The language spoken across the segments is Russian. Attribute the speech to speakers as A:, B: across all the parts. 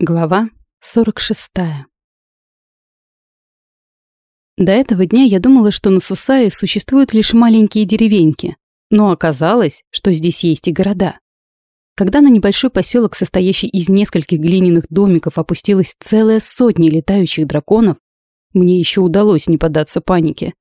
A: Глава 46. До этого дня я думала, что на Сусае существуют лишь маленькие деревеньки, но оказалось, что здесь есть и города. Когда на небольшой поселок, состоящий из нескольких глиняных домиков, опустилась целая сотня летающих драконов, мне еще удалось не поддаться панике.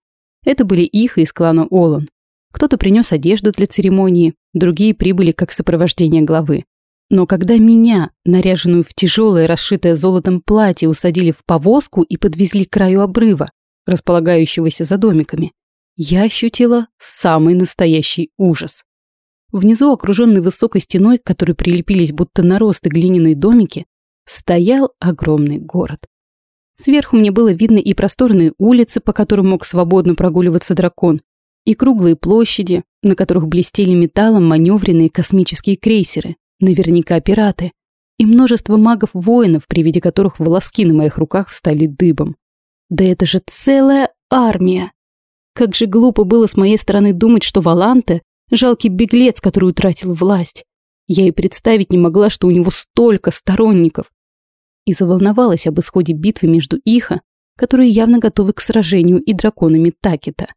A: Это были их из клана Олан. Кто-то принес одежду для церемонии, другие прибыли как сопровождение главы. Но когда меня, наряженную в тяжелое, расшитое золотом платье, усадили в повозку и подвезли к краю обрыва, располагающегося за домиками, я ощутила самый настоящий ужас. Внизу, окруженный высокой стеной, к которой прилепились будто наросты глиняные домики, стоял огромный город. Сверху мне было видно и просторные улицы, по которым мог свободно прогуливаться дракон, и круглые площади, на которых блестели металлом маневренные космические крейсеры, Наверняка пираты. И множество магов-воинов, при виде которых волоски на моих руках стали дыбом. Да это же целая армия! Как же глупо было с моей стороны думать, что Валанте — жалкий беглец, который утратил власть. Я и представить не могла, что у него столько сторонников. И заволновалась об исходе битвы между Иха, которые явно готовы к сражению, и драконами Такита.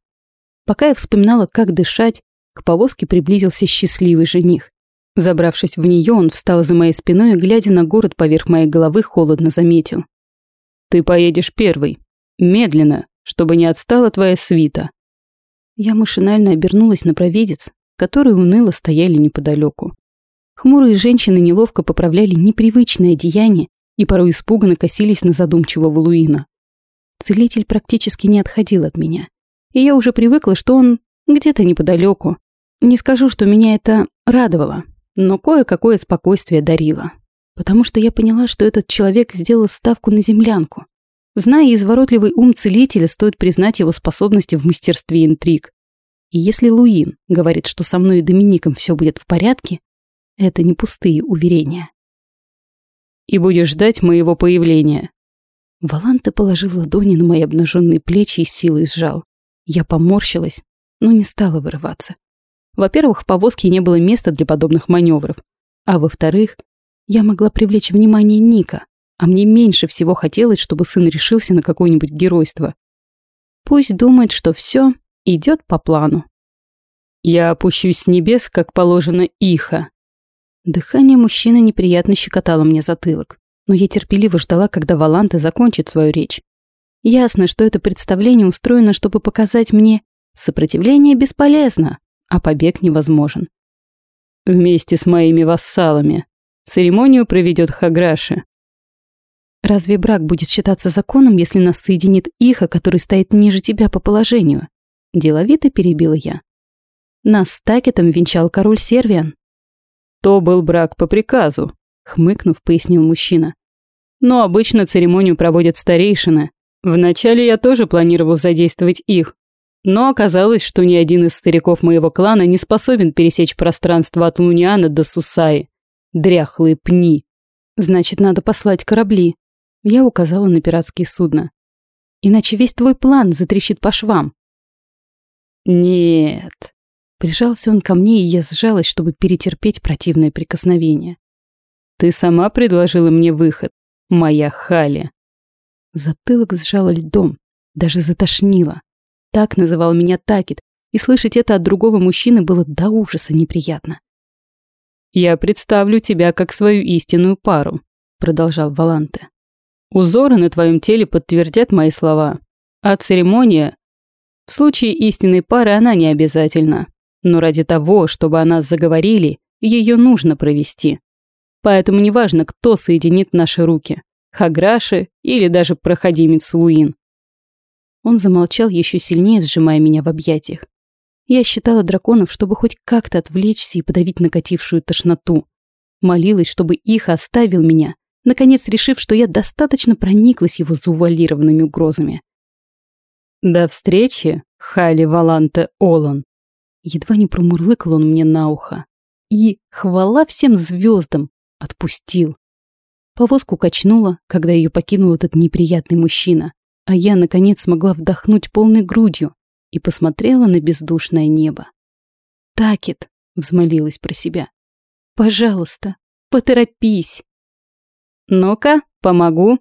A: Пока я вспоминала, как дышать, к повозке приблизился счастливый жених. Забравшись в нее, он встал за моей спиной и, глядя на город поверх моей головы, холодно заметил. «Ты поедешь первый. Медленно, чтобы не отстала твоя свита». Я машинально обернулась на провидец, которые уныло стояли неподалеку. Хмурые женщины неловко поправляли непривычное деяние и порой испуганно косились на задумчивого Луина. Целитель практически не отходил от меня, и я уже привыкла, что он где-то неподалеку. Не скажу, что меня это радовало, но кое-какое спокойствие дарило. Потому что я поняла, что этот человек сделал ставку на землянку. Зная изворотливый ум целителя, стоит признать его способности в мастерстве интриг. И если Луин говорит, что со мной и Домиником все будет в порядке, это не пустые уверения. «И будешь ждать моего появления». Валанте положил ладони на мои обнаженные плечи и силой сжал. Я поморщилась, но не стала вырываться. Во-первых, в повозке не было места для подобных маневров. А во-вторых, я могла привлечь внимание Ника, а мне меньше всего хотелось, чтобы сын решился на какое-нибудь геройство. Пусть думает, что все идет по плану. Я опущусь с небес, как положено Иха. Дыхание мужчины неприятно щекотало мне затылок, но я терпеливо ждала, когда Валанте закончит свою речь. Ясно, что это представление устроено, чтобы показать мне, сопротивление бесполезно, а побег невозможен. Вместе с моими вассалами. Церемонию проведет Хаграши. Разве брак будет считаться законом, если нас соединит Иха, который стоит ниже тебя по положению? Деловито перебила я. Нас с Такетом венчал король Сервиан. То был брак по приказу, хмыкнув, пояснил мужчина. Но обычно церемонию проводят старейшины. Вначале я тоже планировал задействовать их, но оказалось, что ни один из стариков моего клана не способен пересечь пространство от Луниана до Сусаи. Дряхлые пни. Значит, надо послать корабли. Я указала на пиратские судна. Иначе весь твой план затрещит по швам. Нет. Прижался он ко мне, и я сжалась, чтобы перетерпеть противное прикосновение. Ты сама предложила мне выход, моя Хали. Затылок сжало льдом, даже затошнило. Так называл меня Такет, и слышать это от другого мужчины было до ужаса неприятно. «Я представлю тебя как свою истинную пару», — продолжал Валанте. «Узоры на твоем теле подтвердят мои слова, а церемония... В случае истинной пары она не обязательна, но ради того, чтобы о нас заговорили, ее нужно провести. Поэтому неважно, кто соединит наши руки, Хаграши или даже проходимец Луин. Он замолчал еще сильнее, сжимая меня в объятиях. Я считала драконов, чтобы хоть как-то отвлечься и подавить накатившую тошноту. Молилась, чтобы их оставил меня, наконец решив, что я достаточно прониклась его заувалированными угрозами. «До встречи, Хали Валанте Олан!» Едва не промурлыкал он мне на ухо. И, хвала всем звездам, отпустил. Повозку качнула, когда ее покинул этот неприятный мужчина а я, наконец, смогла вдохнуть полной грудью и посмотрела на бездушное небо. «Такет!» — взмолилась про себя. «Пожалуйста, поторопись!» «Ну-ка, помогу!»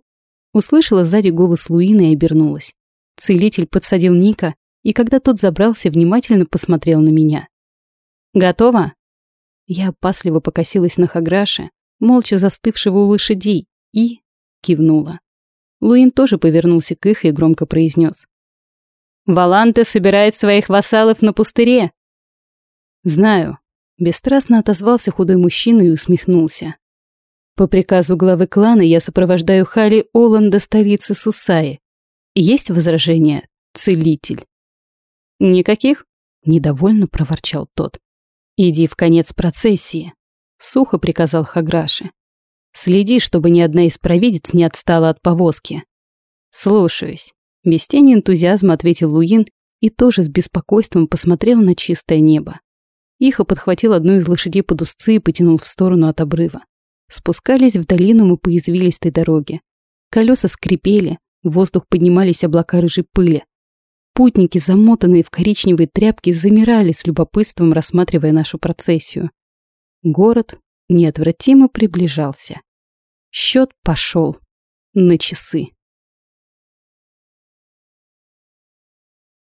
A: Услышала сзади голос Луины и обернулась. Целитель подсадил Ника, и когда тот забрался, внимательно посмотрел на меня. «Готово?» Я опасливо покосилась на Хаграше, молча застывшего у лошадей, и кивнула. Луин тоже повернулся к их и громко произнес. «Валанте собирает своих вассалов на пустыре!» «Знаю», — бесстрастно отозвался худой мужчина и усмехнулся. «По приказу главы клана я сопровождаю Хали Олан до столицы Сусаи. Есть возражения, целитель?» «Никаких?» — недовольно проворчал тот. «Иди в конец процессии», — сухо приказал Хаграши. «Следи, чтобы ни одна из провидец не отстала от повозки». «Слушаюсь», — без тени энтузиазма ответил Луин и тоже с беспокойством посмотрел на чистое небо. Ихо подхватил одну из лошадей под узцы и потянул в сторону от обрыва. Спускались в долину мы по извилистой дороге. Колеса скрипели, в воздух поднимались облака рыжей пыли. Путники, замотанные в коричневые тряпки, замирали с любопытством, рассматривая нашу процессию. Город неотвратимо приближался. Счет пошел на часы.